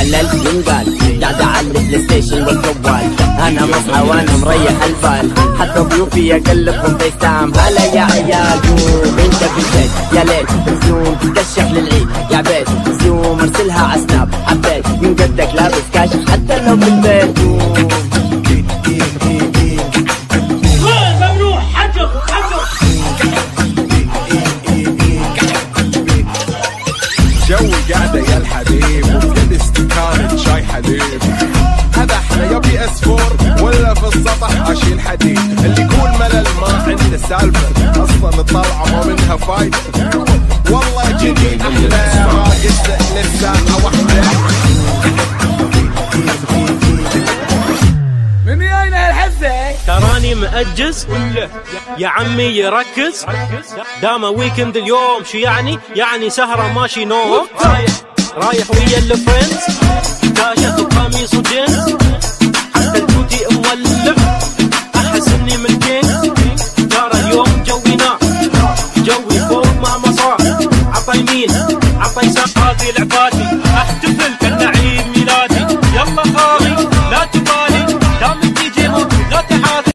ملل ينقال قاعد على البلاي ستيشن والجوال. أنا مصحى وأنا مريح البال. حتى ضيوفي أقلبهم FaceTime هلا يا عيال قوم انت بالبيت يا ليل زوم تكشف للعيد. يا عبيد زوم ارسلها على سناب. حبيت من قدك لابس كاشف حتى لو بالبيت السطح اشيل حديد. اللي يقول ملل ما عنده سالفة. أصلا الطلعة ما منها فايدة. والله جديد. أحلى راقص للساعة واحدة من اين هالحزة؟ تراني مأجز؟ يا عمي يركز. دام weekend اليوم شو يعني؟ يعني سهرة ماشي نوم. رايح رايح ويا ال friends كاشة وقميص وجينز يسار هذه لعباتي أحتفل